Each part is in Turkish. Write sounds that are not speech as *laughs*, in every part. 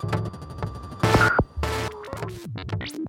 Thank you.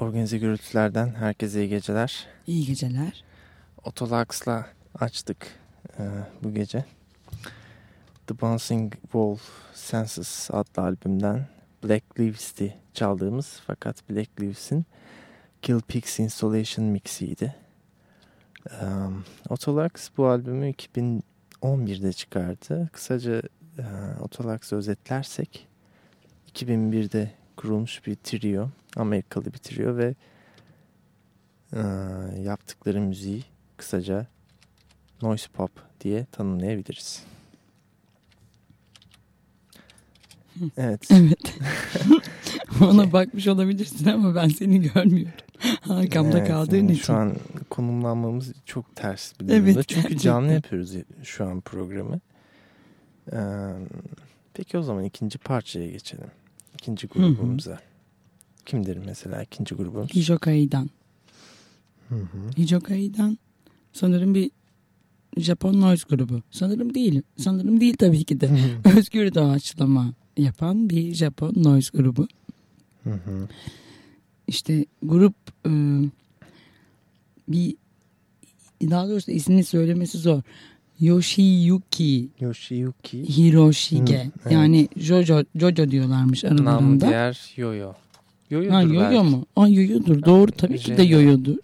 Organize gürültülerden herkese iyi geceler. İyi geceler. Otolax'la açtık e, bu gece. The Bouncing Wall Senses adlı albümden Black Leaves'ti çaldığımız fakat Black Leaves'in Kill Pigs Installation mixiydi. Um, Otolax bu albümü 2011'de çıkardı. Kısaca e, Otolax'ı özetlersek 2001'de kurulmuş bir trio, Amerikalı bir trio ve e, yaptıkları müziği kısaca noise pop diye tanımlayabiliriz. Evet. *laughs* Evet. *laughs* Ona bakmış olabilirsin ama ben seni görmüyorum. Arkamda evet, kaldığın yani için. Şu an konumlanmamız çok ters bir durumda. Evet, Çünkü gerçekten. canlı yapıyoruz şu an programı. Ee, peki o zaman ikinci parçaya geçelim. İkinci grubumuza. Kimdir mesela ikinci grubumuz? Hijokai'dan. Hı hı. Hijokai'dan sanırım bir Japon noise grubu. Sanırım değil. Sanırım değil tabii ki de. *laughs* Özgür doğaçlama yapan bir Japon noise grubu. Hı hı. İşte grup e, bir daha doğrusu ismini söylemesi zor. Yoshiyuki Yoshiyuki. Hiroshige. Hı, evet. Yani Jojo, Jojo diyorlarmış Nam aralarında. diğer Yoyo. Yoyo'dur Ha belki. yoyo mu? Aa yoyodur. Doğru tabii ki de yoyodur.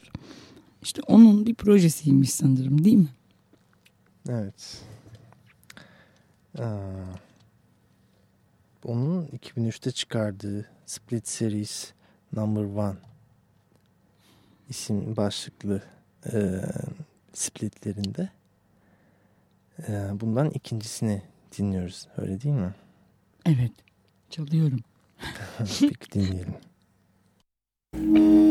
İşte onun bir projesiymiş sanırım değil mi? Evet. Aa, onun 2003'te çıkardığı Split Series Number One isim başlıklı e, splitlerinde e, bundan ikincisini dinliyoruz. Öyle değil mi? Evet. Çalıyorum. *laughs* Peki dinleyelim. *laughs*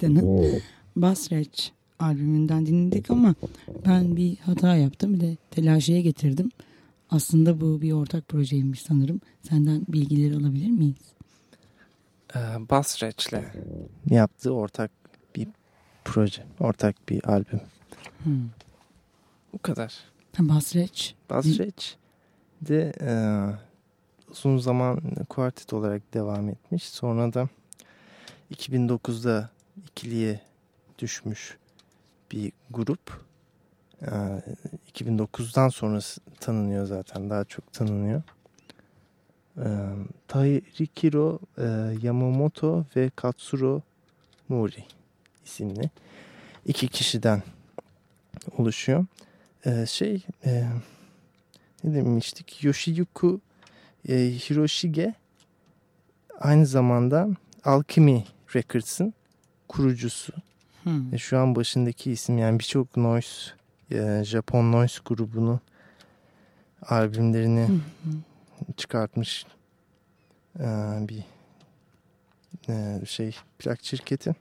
Okay'danın Basreç albümünden dinledik ama ben bir hata yaptım. Bir de telaşeye getirdim. Aslında bu bir ortak projeymiş sanırım. Senden bilgileri alabilir miyiz? Ee, Basreç'le yaptığı ortak bir proje, ortak bir albüm. Hmm. Bu kadar. Basreç. Basreç de e, uzun zaman kuartet olarak devam etmiş. Sonra da 2009'da ikiliye düşmüş bir grup. E, 2009'dan sonra tanınıyor zaten. Daha çok tanınıyor. E, Tairikiro e, Yamamoto ve Katsuro Mori isimli iki kişiden oluşuyor. E, şey e, ne demiştik? Yoshiyuki e, Hiroshige aynı zamanda Alchemy Records'ın kurucusu. Hmm. Ve şu an başındaki isim yani birçok noise e, Japon noise grubunun albümlerini Hmm. çıkartmış e, bir e, şey plak şirketi.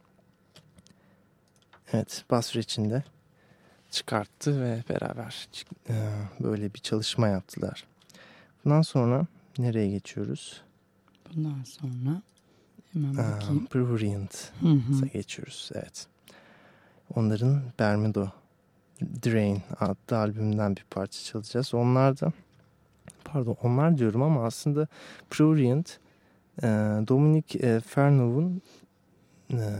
Evet Basreç'in de çıkarttı ve beraber e, böyle bir çalışma yaptılar. Bundan sonra nereye geçiyoruz? Bundan sonra hemen bakayım. Prurient Hı hı. geçiyoruz. Evet. Onların Bermudo Drain adlı albümünden bir parça çalacağız. Onlar da pardon onlar diyorum ama aslında Prurient e, Dominic e, Fernov'un e,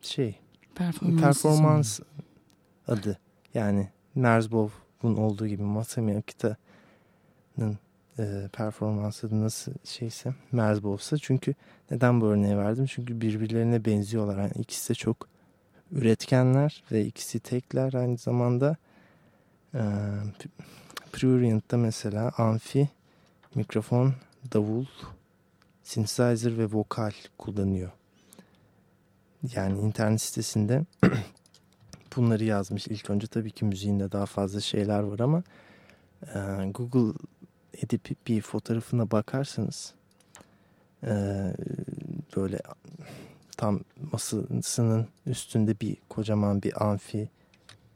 şey Performans. performans adı. Yani Merzbow'un olduğu gibi Masami Akita'nın e, performans adı nasıl şeyse Merzbow'sa. Çünkü neden bu örneği verdim? Çünkü birbirlerine benziyorlar. Yani ikisi de çok üretkenler ve ikisi tekler aynı zamanda. E, Prurient'ta mesela amfi, mikrofon, davul, synthesizer ve vokal kullanıyor. Yani internet sitesinde *clears throat* bunları yazmış. İlk önce tabii ki müziğinde daha fazla şeyler var ama e, Google edip bir fotoğrafına bakarsanız e, böyle tam masasının üstünde bir kocaman bir amfi,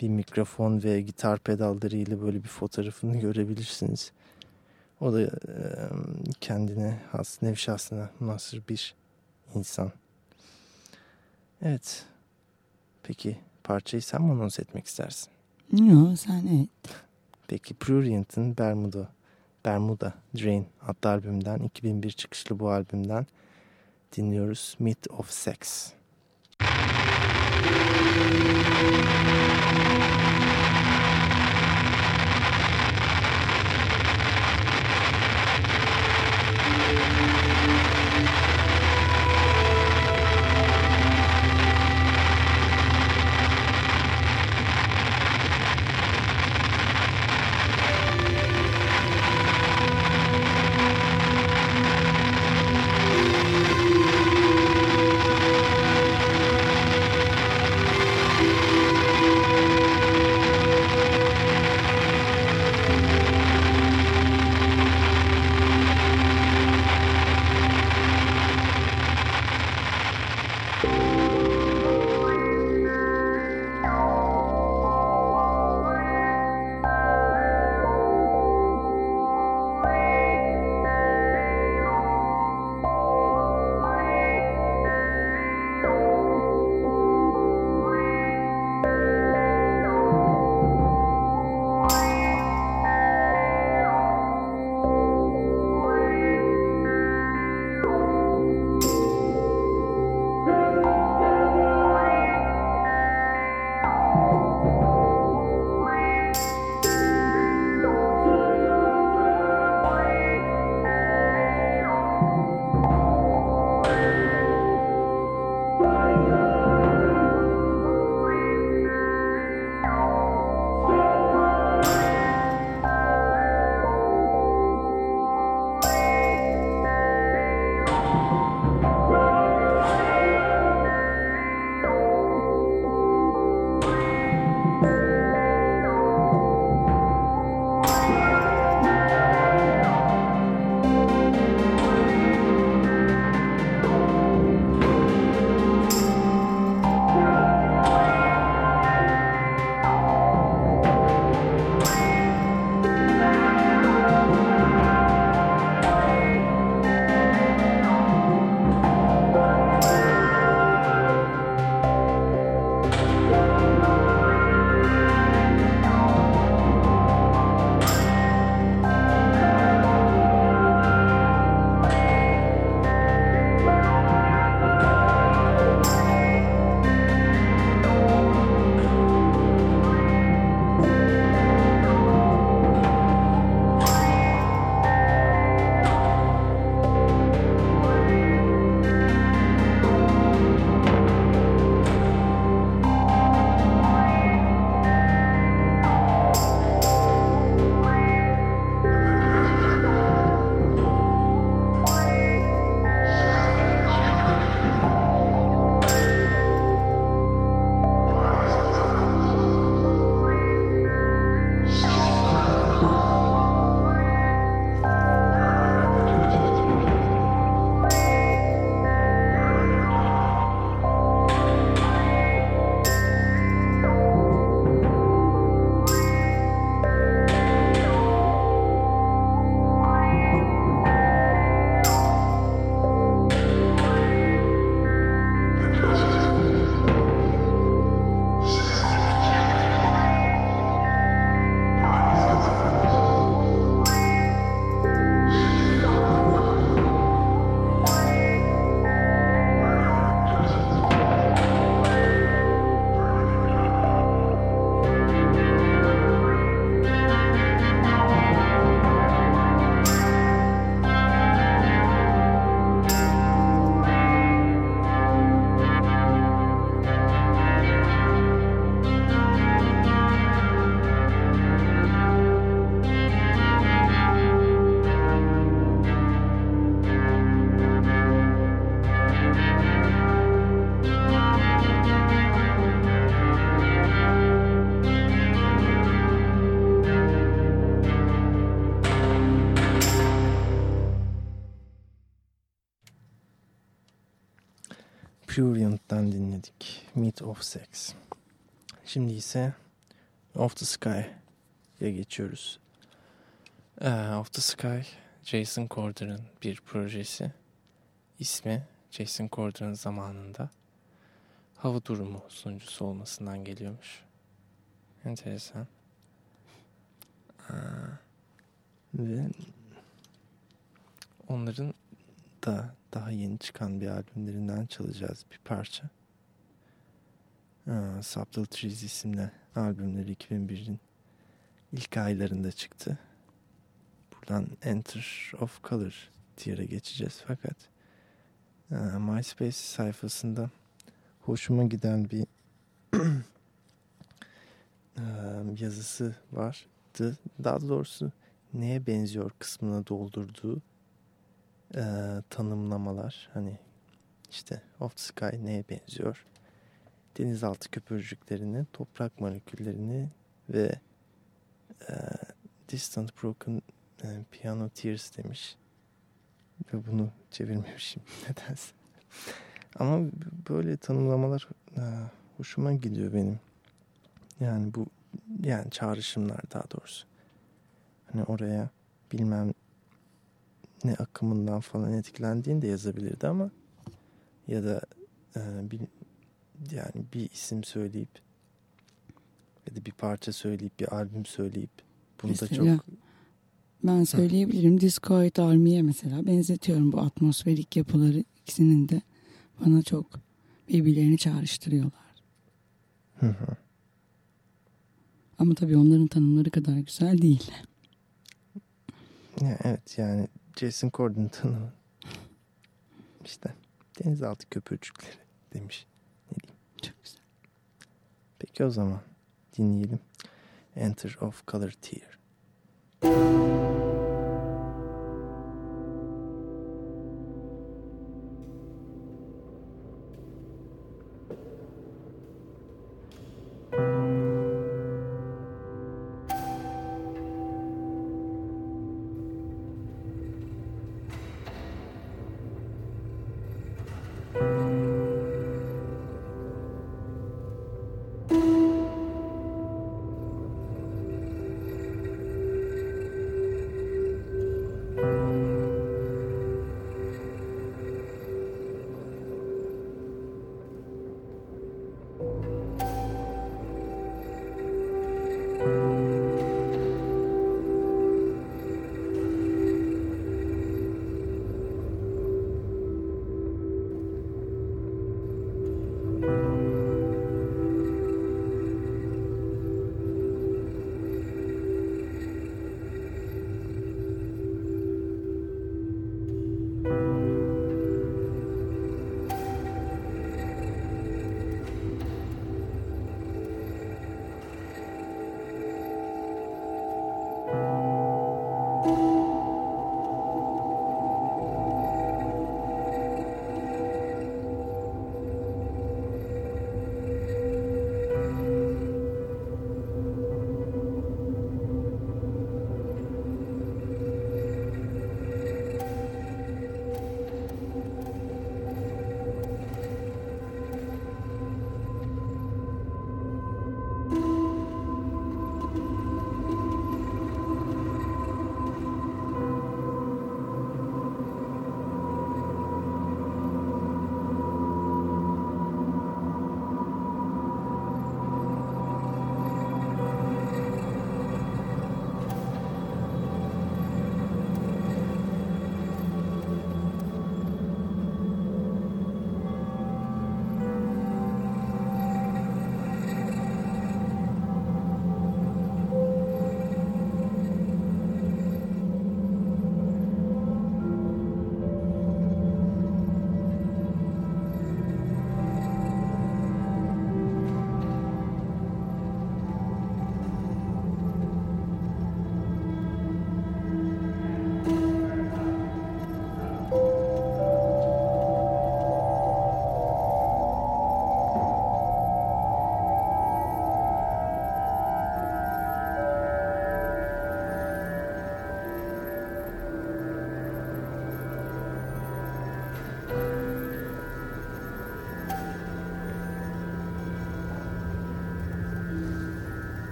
bir mikrofon ve gitar pedallarıyla böyle bir fotoğrafını görebilirsiniz. O da e, kendine has, nevşahsına nasır bir insan. Evet. Peki parçayı sen mi anons etmek istersin? Yok sen evet. Peki Prurient'ın Bermuda, Bermuda Drain adlı albümden 2001 çıkışlı bu albümden dinliyoruz Myth of Sex. Thank of Sex. Şimdi ise Off the Sky'ye geçiyoruz. Uh, Off the Sky, Jason Corder'ın bir projesi. İsmi Jason Corder'ın zamanında hava durumu sunucusu olmasından geliyormuş. Enteresan. Aa, ve onların da daha yeni çıkan bir albümlerinden çalacağız bir parça. Aa, Subtle Trees isimli albümleri 2001'in ilk aylarında çıktı. Buradan Enter of Color tier'e geçeceğiz fakat MySpace sayfasında hoşuma giden bir *clears throat* yazısı vardı. Daha doğrusu neye benziyor kısmına doldurduğu tanımlamalar. Hani işte Off the Sky neye benziyor? Denizaltı köpürcüklerini, toprak moleküllerini ve e, Distant Broken e, Piano Tears demiş. Ve bunu çevirmemişim *laughs* nedense. Ama böyle tanımlamalar e, hoşuma gidiyor benim. Yani bu yani çağrışımlar daha doğrusu. Hani oraya bilmem ne akımından falan etkilendiğini de yazabilirdi ama ya da e, bir, yani bir isim söyleyip ya da bir parça söyleyip bir albüm söyleyip bunu mesela, da çok ben söyleyebilirim Discoid Army'ye mesela benzetiyorum bu atmosferik yapıları ikisinin de bana çok birbirlerini çağrıştırıyorlar. Hı hı. Ama tabii onların tanımları kadar güzel değil. Ya evet yani Jason Corden tanımı. İşte denizaltı köpürcükleri demiş. Çok güzel. Peki o zaman dinleyelim. Enter of Color Tear. Sky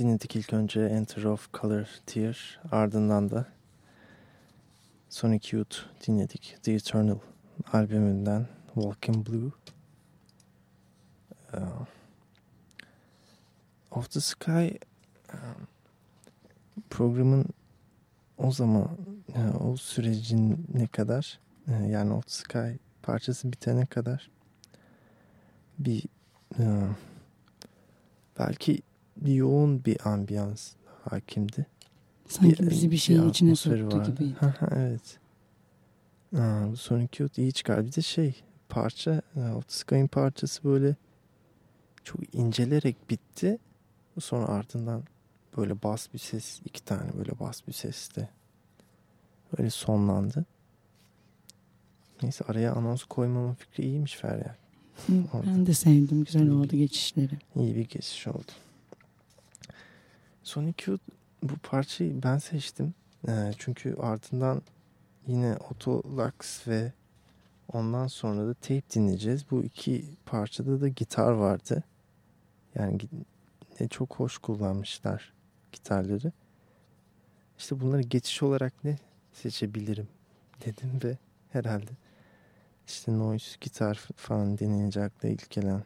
dinledik ilk önce Enter of Color Tear ardından da Sonic Youth dinledik The Eternal albümünden Walking Blue. Uh, Of the Sky um, programın o zaman yani o sürecin ne kadar yani Of the Sky parçası bitene kadar bir uh, belki yoğun bir ambiyans hakimdi. Sanki bir, bizi bir şeyin bir içine soktu vardı. gibi. *laughs* evet. Aa, bu Sonic Youth iyi çıkar. Bir de şey parça Sky'ın parçası böyle çok incelerek bitti. Sonra ardından böyle bas bir ses iki tane böyle bas bir seste böyle sonlandı. Neyse araya anons koymamın fikri iyiymiş Feryal. Ben de sevdim. Güzel oldu geçişleri. İyi bir geçiş oldu. Sonic Youth bu parçayı ben seçtim. E, çünkü ardından yine Otolux ve Ondan sonra da tape dinleyeceğiz. Bu iki parçada da gitar vardı. Yani ne çok hoş kullanmışlar gitarları. İşte bunları geçiş olarak ne seçebilirim dedim ve herhalde işte noise gitar falan denilince akla ilk gelen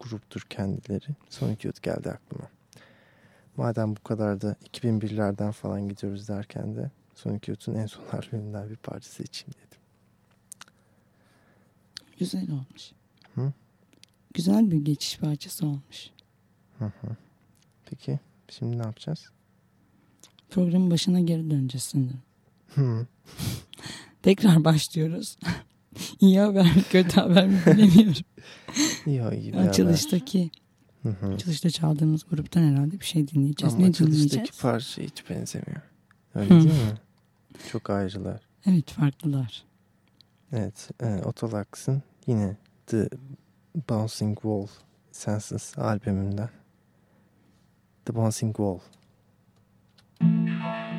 gruptur kendileri. Sonic Youth geldi aklıma. Madem bu kadar da 2001'lerden falan gidiyoruz derken de Sonic Youth'un en son *laughs* albümünden bir parça seçeyim dedim. Güzel olmuş. Hı? Güzel bir geçiş parçası olmuş. Hı hı. Peki şimdi ne yapacağız? Programın başına geri döneceğiz sanırım. Hı. *laughs* Tekrar başlıyoruz. *laughs* iyi haber mi kötü haber mi bilemiyorum. İyi, iyi bir Açılıştaki Hı hı. açılışta çaldığımız gruptan herhalde bir şey dinleyeceğiz. Ama ne dinleyeceğiz? parça hiç benzemiyor. Öyle Hı. değil mi? Çok ayrılar. Evet farklılar. Evet. E, Otolax'ın yine The Bouncing Wall Senses albümünden. The Bouncing Wall. Put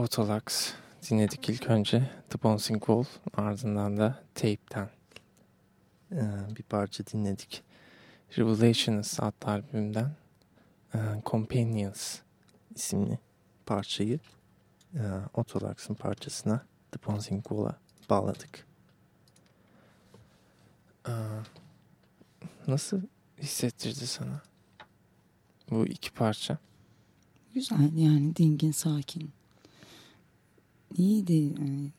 Autolux dinledik ilk önce The Bouncing Wall ardından da Tape'ten e, bir parça dinledik. Revelations adlı albümden e, Companions isimli parçayı e, parçasına The Bouncing Wall'a bağladık. E, nasıl hissettirdi sana bu iki parça? Güzel yani dingin sakin. İyiydi. Yani,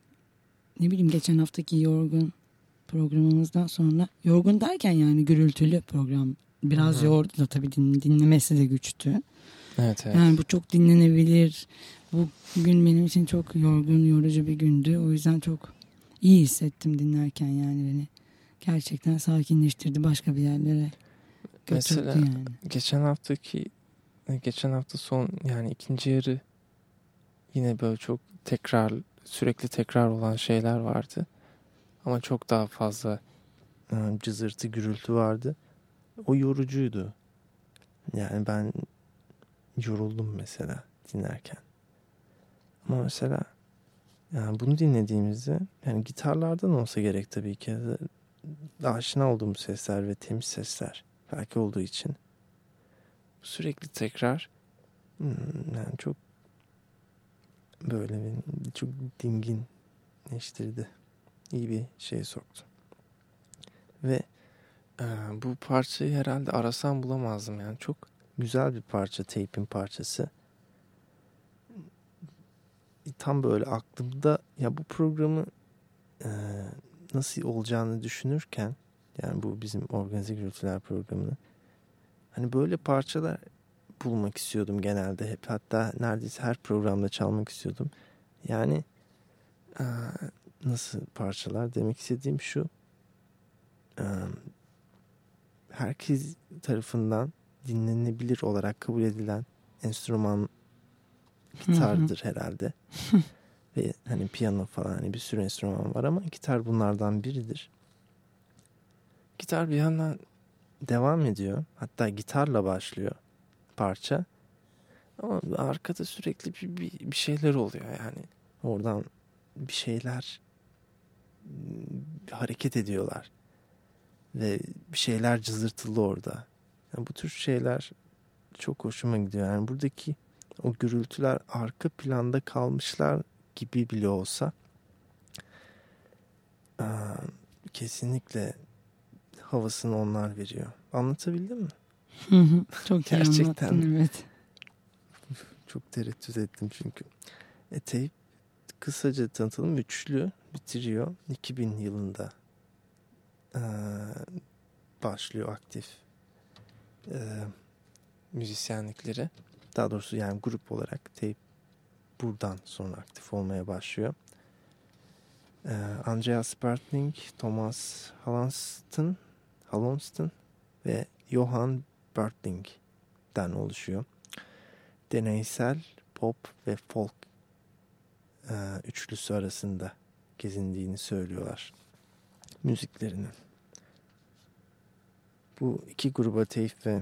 ne bileyim geçen haftaki yorgun programımızdan sonra yorgun derken yani gürültülü program biraz Hı yordu da tabii din- dinlemesi de güçtü. Evet evet. Yani bu çok dinlenebilir. Bu gün benim için çok yorgun, yorucu bir gündü. O yüzden çok iyi hissettim dinlerken yani beni. Gerçekten sakinleştirdi başka bir yerlere götürdü Mesela- yani. geçen haftaki geçen hafta son yani ikinci yarı yine böyle çok tekrar sürekli tekrar olan şeyler vardı. Ama çok daha fazla e, cızırtı gürültü vardı. O yorucuydu. Yani ben yoruldum mesela dinlerken. Ama mesela yani bunu dinlediğimizde yani gitarlardan olsa gerek tabii ki aşina olduğum sesler ve temiz sesler belki olduğu için sürekli tekrar hmm, yani çok böyle çok dinginleştirdi. İyi bir şey soktu. Ve e, bu parçayı herhalde arasam bulamazdım yani çok güzel bir parça tape'in parçası. Tam böyle aklımda ya bu programı e, nasıl olacağını düşünürken yani bu bizim organize gürültüler programını hani böyle parçalar bulmak istiyordum genelde hep. Hatta neredeyse her programda çalmak istiyordum. Yani e, nasıl parçalar demek istediğim şu. E, herkes tarafından dinlenebilir olarak kabul edilen enstrüman gitardır herhalde. *laughs* Ve hani piyano falan hani bir sürü enstrüman var ama gitar bunlardan biridir. Gitar bir yandan devam ediyor. Hatta gitarla başlıyor parça. Ama arkada sürekli bir, bir, bir şeyler oluyor yani. Oradan bir şeyler hareket ediyorlar. Ve bir şeyler cızırtılı orada. Yani bu tür şeyler çok hoşuma gidiyor. Yani buradaki o gürültüler arka planda kalmışlar gibi bile olsa kesinlikle havasını onlar veriyor. Anlatabildim mi? Hı hı, Çok iyi Gerçekten. anlattın evet. Çok tereddüt ettim çünkü. E, tape kısaca tanıtalım. Üçlü bitiriyor. 2000 yılında eee, başlıyor aktif eee, müzisyenlikleri. Daha doğrusu yani grup olarak tape buradan sonra aktif olmaya başlıyor. Eee Andreas Spertling, Thomas Halonston, Halonston ve Johan Bertling'den oluşuyor. Deneysel pop ve folk eee, üçlüsü arasında gezindiğini söylüyorlar müziklerinin. Bu iki gruba Teyf ve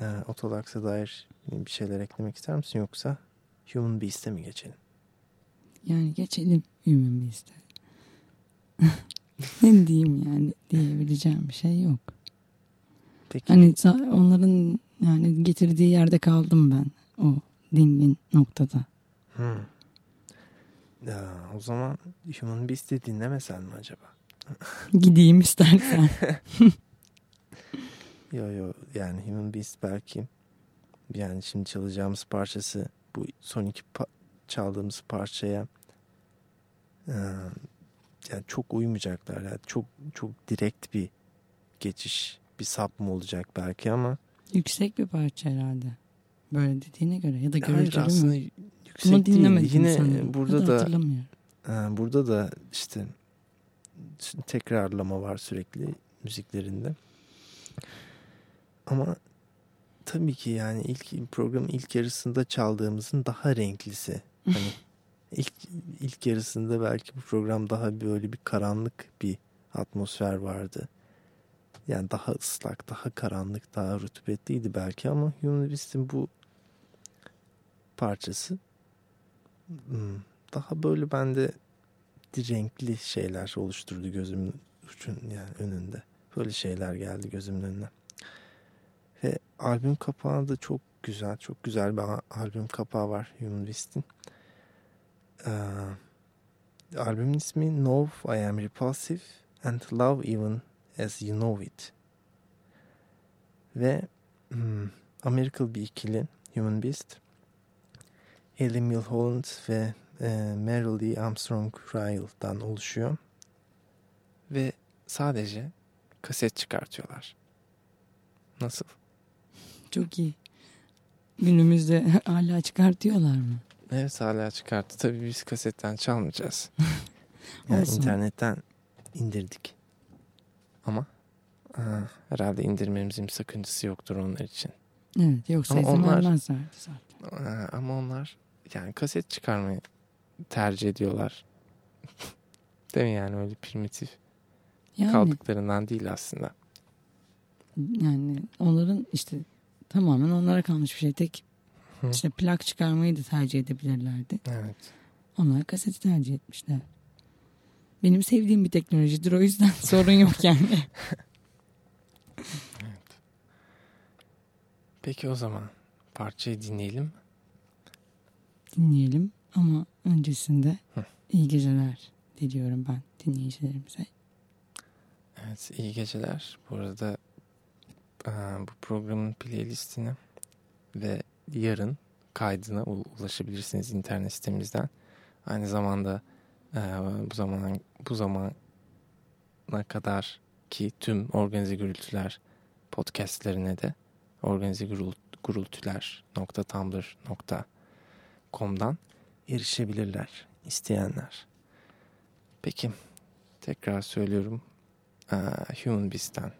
e, Otolaks'a dair bir şeyler eklemek ister misin yoksa Human Beast'e mi geçelim? Yani geçelim Human Beast'e. *laughs* ne diyeyim yani diyebileceğim bir şey yok. Peki Hani onların yani getirdiği yerde kaldım ben o dingin noktada. Hmm. Ya, o zaman Human Beast'i dinlemesen mi acaba? *laughs* Gideyim istersen. *laughs* Yo yo yani Human Beast belki yani şimdi çalacağımız parçası bu son iki pa- çaldığımız parçaya e, yani çok uymayacaklar. Yani çok çok direkt bir geçiş bir sapma olacak belki ama Yüksek bir parça herhalde. Böyle dediğine göre ya da hayır gürültülü aslında mü? yüksek Bunu değil. dinlemedim Yine sanırım. burada da da e, burada da işte tekrarlama var sürekli müziklerinde. Ama tabii ki yani ilk programın ilk yarısında çaldığımızın daha renklisi. *laughs* Hani ilk ilk yarısında belki bu program daha böyle bir karanlık bir atmosfer vardı. Yani daha ıslak, daha karanlık, daha rutubetliydi belki ama Human Beast'in bu parçası hmm, daha böyle bende renkli şeyler oluşturdu gözümün ucun yani önünde. Böyle şeyler geldi gözümün önüne. Ve albüm kapağı da çok güzel. Çok güzel bir albüm kapağı var Human Beast'in. Ee, albümün ismi Know I Am Repulsive and Love Even As You Know It. Ve hmm, Amerikalı bir ikili Human Beast. Ellie Milholland ve e, Meryl Lee Armstrong Ryle'dan oluşuyor. Ve sadece kaset çıkartıyorlar. Nasıl? Çok iyi. Günümüzde *laughs* hala çıkartıyorlar mı? Evet hala çıkarttı. Tabii biz kasetten çalmayacağız. *laughs* Yani internetten indirdik. Ama aa, herhalde indirmemizin sakıncası yoktur onlar için. Evet yoksa Ama izin onlar- vermezlerdi zaten. Aa, ama onlar yani kaset çıkarmayı tercih ediyorlar. *laughs* Değil mi yani öyle primitif Yani, kaldıklarından değil aslında. yani onların işte tamamen onlara kalmış bir şey. Tek Hı. işte plak çıkarmayı da tercih edebilirlerdi. Evet. Onlar kaseti tercih etmişler. Benim sevdiğim bir teknolojidir o yüzden *laughs* sorun yok yani. *laughs* Peki o zaman parçayı dinleyelim. Dinleyelim ama öncesinde Hı. iyi geceler diliyorum ben dinleyicilerimize. Evet iyi geceler. Bu arada aa, bu programın playlistini ve yarın kaydına ulaşabilirsiniz internet sitemizden. Aynı zamanda aa, bu zaman bu zamana kadar ki tüm organize gürültüler podcastlerine de organize gürültüler.tumblr.com'dan erişebilirler isteyenler. Peki tekrar söylüyorum Aa, Human Beast'ten.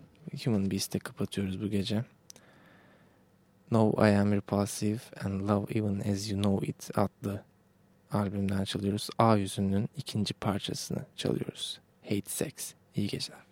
Human Beast'te kapatıyoruz bu gece. Know I Am Repulsive and Love Even As You Know It adlı albümden çalıyoruz. A yüzünün ikinci parçasını çalıyoruz. Hate Sex. İyi geceler.